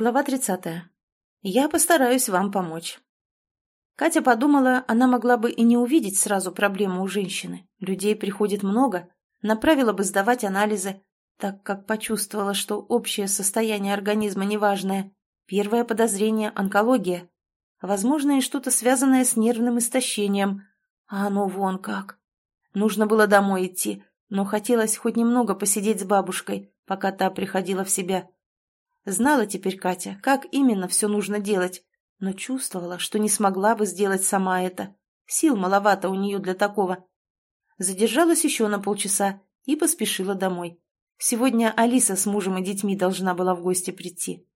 Глава 30. Я постараюсь вам помочь. Катя подумала, она могла бы и не увидеть сразу проблему у женщины. Людей приходит много, направила бы сдавать анализы, так как почувствовала, что общее состояние организма неважное. Первое подозрение – онкология. Возможно, и что-то связанное с нервным истощением. А оно вон как. Нужно было домой идти, но хотелось хоть немного посидеть с бабушкой, пока та приходила в себя. Знала теперь Катя, как именно все нужно делать, но чувствовала, что не смогла бы сделать сама это. Сил маловато у нее для такого. Задержалась еще на полчаса и поспешила домой. Сегодня Алиса с мужем и детьми должна была в гости прийти.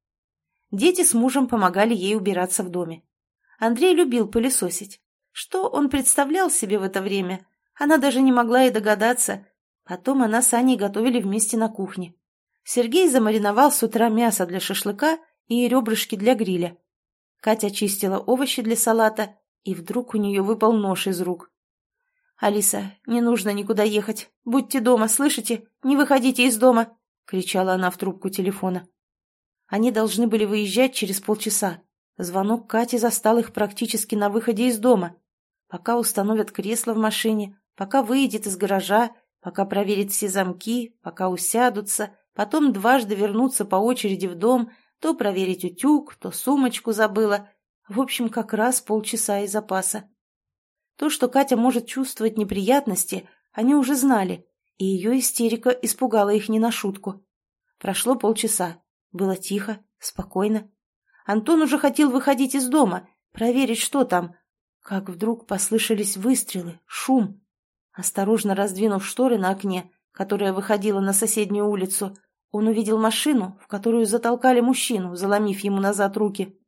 Дети с мужем помогали ей убираться в доме. Андрей любил пылесосить. Что он представлял себе в это время, она даже не могла и догадаться. Потом она с Аней готовили вместе на кухне. Сергей замариновал с утра мясо для шашлыка и ребрышки для гриля. Катя чистила овощи для салата, и вдруг у нее выпал нож из рук. «Алиса, не нужно никуда ехать. Будьте дома, слышите? Не выходите из дома!» — кричала она в трубку телефона. Они должны были выезжать через полчаса. Звонок Кати застал их практически на выходе из дома. Пока установят кресло в машине, пока выйдет из гаража, пока проверит все замки, пока усядутся — потом дважды вернуться по очереди в дом, то проверить утюг, то сумочку забыла. В общем, как раз полчаса и запаса. То, что Катя может чувствовать неприятности, они уже знали, и ее истерика испугала их не на шутку. Прошло полчаса. Было тихо, спокойно. Антон уже хотел выходить из дома, проверить, что там. Как вдруг послышались выстрелы, шум. Осторожно раздвинув шторы на окне, которая выходила на соседнюю улицу, он увидел машину, в которую затолкали мужчину, заломив ему назад руки.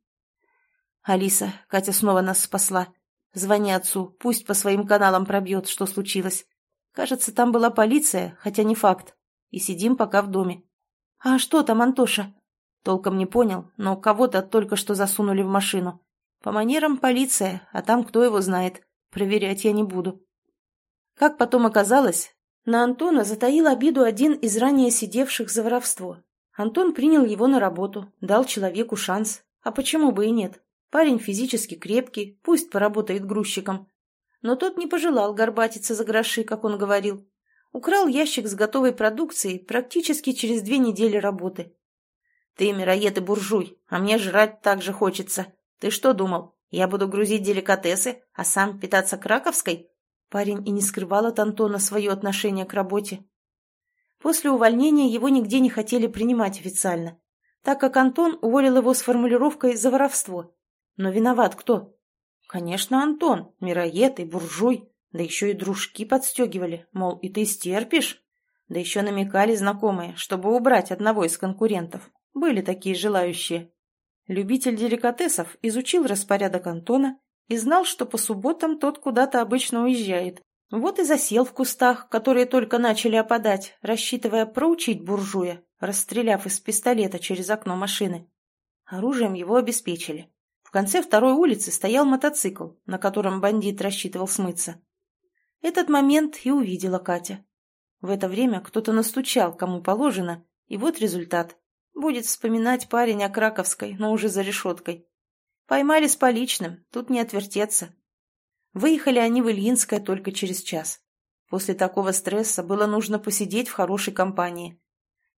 «Алиса, Катя снова нас спасла. Звони отцу, пусть по своим каналам пробьет, что случилось. Кажется, там была полиция, хотя не факт. И сидим пока в доме». «А что там, Антоша?» Толком не понял, но кого-то только что засунули в машину. По манерам полиция, а там кто его знает. Проверять я не буду. Как потом оказалось, на Антона затаил обиду один из ранее сидевших за воровство. Антон принял его на работу, дал человеку шанс. А почему бы и нет? Парень физически крепкий, пусть поработает грузчиком. Но тот не пожелал горбатиться за гроши, как он говорил. Украл ящик с готовой продукцией практически через две недели работы. «Ты мироед и буржуй, а мне жрать так же хочется. Ты что думал, я буду грузить деликатесы, а сам питаться краковской?» Парень и не скрывал от Антона свое отношение к работе. После увольнения его нигде не хотели принимать официально, так как Антон уволил его с формулировкой «за воровство». Но виноват кто? Конечно, Антон, мироед и буржуй, да еще и дружки подстегивали, мол, и ты стерпишь? Да еще намекали знакомые, чтобы убрать одного из конкурентов. Были такие желающие. Любитель деликатесов изучил распорядок Антона и знал, что по субботам тот куда-то обычно уезжает. Вот и засел в кустах, которые только начали опадать, рассчитывая проучить буржуя, расстреляв из пистолета через окно машины. Оружием его обеспечили. В конце второй улицы стоял мотоцикл, на котором бандит рассчитывал смыться. Этот момент и увидела Катя. В это время кто-то настучал, кому положено, и вот результат. Будет вспоминать парень о Краковской, но уже за решеткой. Поймали с поличным, тут не отвертеться. Выехали они в Ильинское только через час. После такого стресса было нужно посидеть в хорошей компании.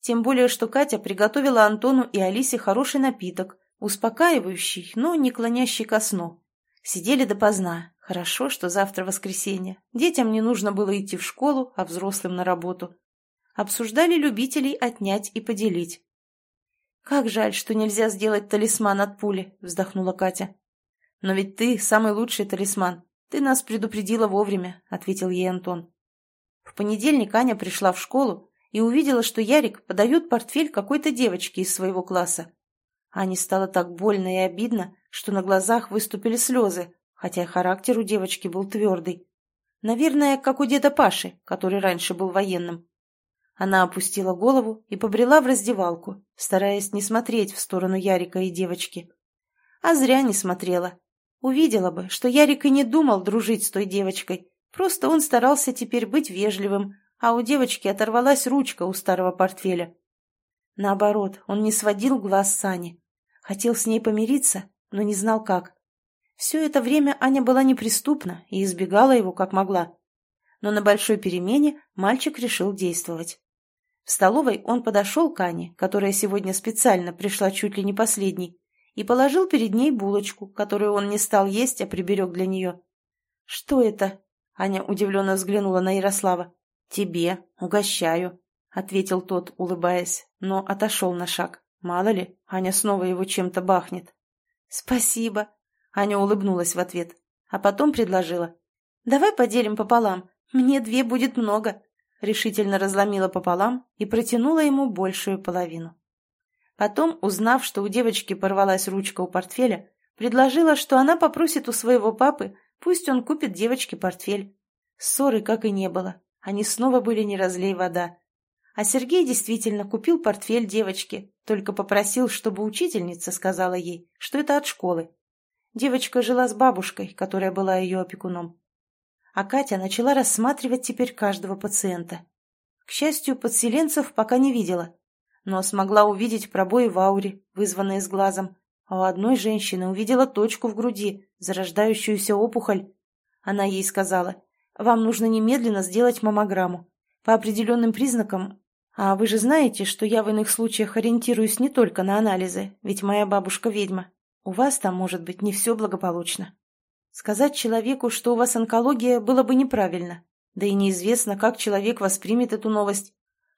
Тем более, что Катя приготовила Антону и Алисе хороший напиток, успокаивающий, но не клонящий ко сну. Сидели допоздна. Хорошо, что завтра воскресенье. Детям не нужно было идти в школу, а взрослым на работу. Обсуждали любителей отнять и поделить. «Как жаль, что нельзя сделать талисман от пули», — вздохнула Катя. «Но ведь ты самый лучший талисман. Ты нас предупредила вовремя», — ответил ей Антон. В понедельник Аня пришла в школу и увидела, что Ярик подает портфель какой-то девочке из своего класса. Ане стало так больно и обидно, что на глазах выступили слезы, хотя характер у девочки был твердый. Наверное, как у деда Паши, который раньше был военным. Она опустила голову и побрела в раздевалку, стараясь не смотреть в сторону Ярика и девочки. А зря не смотрела. Увидела бы, что Ярик и не думал дружить с той девочкой, просто он старался теперь быть вежливым, а у девочки оторвалась ручка у старого портфеля. Наоборот, он не сводил глаз Сани. Хотел с ней помириться, но не знал как. Все это время Аня была неприступна и избегала его как могла. Но на большой перемене мальчик решил действовать. В столовой он подошел к Ане, которая сегодня специально пришла чуть ли не последней, и положил перед ней булочку, которую он не стал есть, а приберег для нее. «Что это?» — Аня удивленно взглянула на Ярослава. «Тебе. Угощаю», — ответил тот, улыбаясь, но отошел на шаг. Мало ли, Аня снова его чем-то бахнет. «Спасибо», — Аня улыбнулась в ответ, а потом предложила. «Давай поделим пополам. Мне две будет много» решительно разломила пополам и протянула ему большую половину. Потом, узнав, что у девочки порвалась ручка у портфеля, предложила, что она попросит у своего папы, пусть он купит девочке портфель. Ссоры как и не было, они снова были не разлей вода. А Сергей действительно купил портфель девочке, только попросил, чтобы учительница сказала ей, что это от школы. Девочка жила с бабушкой, которая была ее опекуном а Катя начала рассматривать теперь каждого пациента. К счастью, подселенцев пока не видела, но смогла увидеть пробои в ауре, вызванные с глазом, а у одной женщины увидела точку в груди, зарождающуюся опухоль. Она ей сказала, «Вам нужно немедленно сделать маммограмму. По определенным признакам... А вы же знаете, что я в иных случаях ориентируюсь не только на анализы, ведь моя бабушка ведьма. У вас там может быть не все благополучно». Сказать человеку, что у вас онкология, было бы неправильно. Да и неизвестно, как человек воспримет эту новость.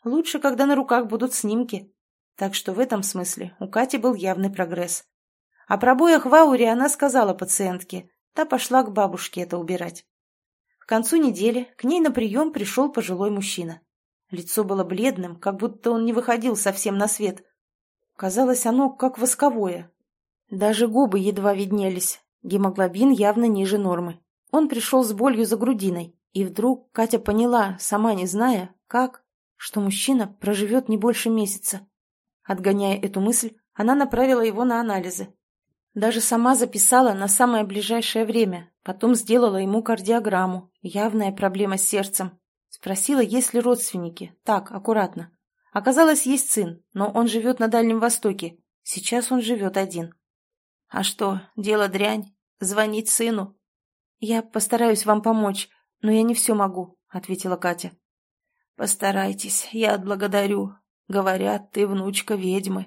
Лучше, когда на руках будут снимки. Так что в этом смысле у Кати был явный прогресс. О пробоях в ауре она сказала пациентке. Та пошла к бабушке это убирать. К концу недели к ней на прием пришел пожилой мужчина. Лицо было бледным, как будто он не выходил совсем на свет. Казалось, оно как восковое. Даже губы едва виднелись, Гемоглобин явно ниже нормы. Он пришел с болью за грудиной, и вдруг Катя поняла, сама не зная, как, что мужчина проживет не больше месяца. Отгоняя эту мысль, она направила его на анализы. Даже сама записала на самое ближайшее время, потом сделала ему кардиограмму, явная проблема с сердцем. Спросила, есть ли родственники. Так, аккуратно. Оказалось, есть сын, но он живет на Дальнем Востоке. Сейчас он живет один. «А что, дело дрянь? Звонить сыну?» «Я постараюсь вам помочь, но я не все могу», — ответила Катя. «Постарайтесь, я отблагодарю. Говорят, ты внучка ведьмы».